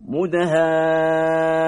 مدهامتان.